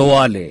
သွားလေ